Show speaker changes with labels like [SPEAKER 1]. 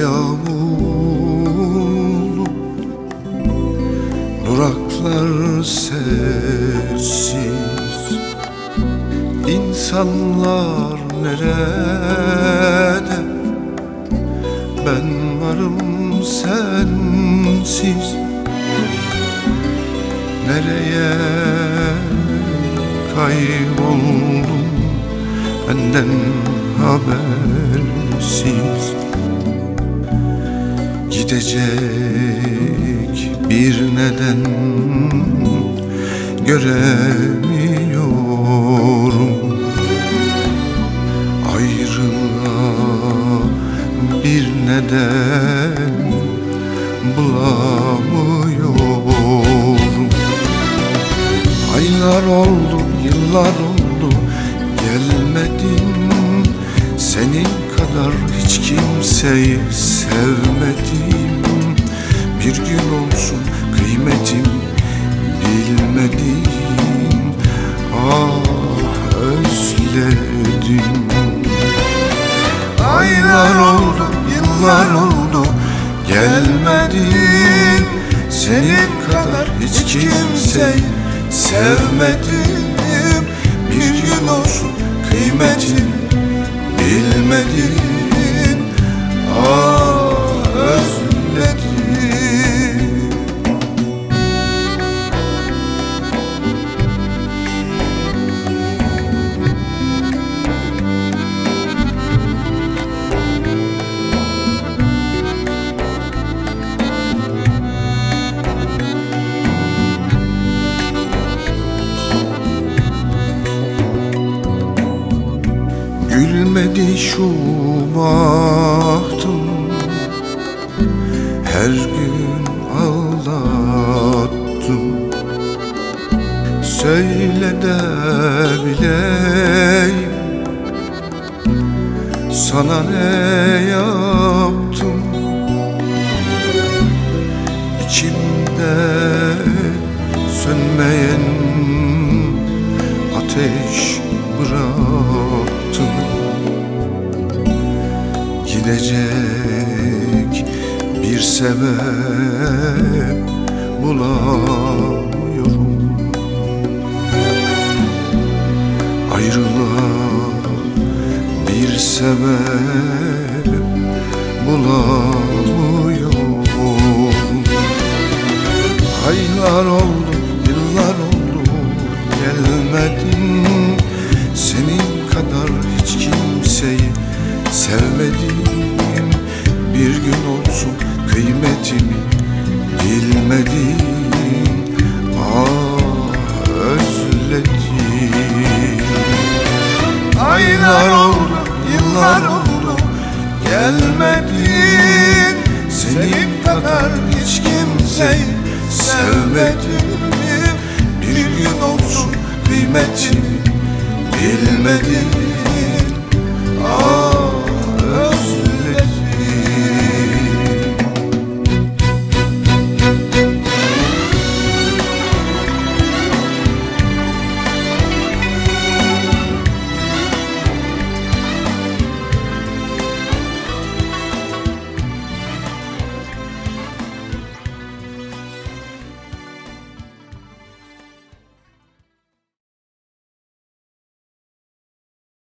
[SPEAKER 1] yağmurlu. Duraklar sessiz. İnsanlar nerede? Ben varım sensiz. Nereye kayboldum Benden habersiz Gidecek bir neden göremiyorum. Ayrılığa bir neden bulamıyorum. Aylar oldu, yıllar oldu gelmedin Senin kadar hiç kimseyi sevmedim. Bir gün olsun kıymetim bilmedim. Ah özledim. Aylar oldu, yıllar oldu gelmedin Senin kadar hiç kimseyi sevmedim. Bir gün olsun kıymetin You. Gülmedi şu bahtım. Her gün ağlattım Söyle de bileyim Sana ne yaptım? İçimde sönmeyen ateş Gidecek bir sebep bulamıyorum. Ayrılığa bir sebep bilmedim Ah özledim. Aylar oldu, yıllar oldu gelmedin. Senin kadar hiç kimseyi sevmedim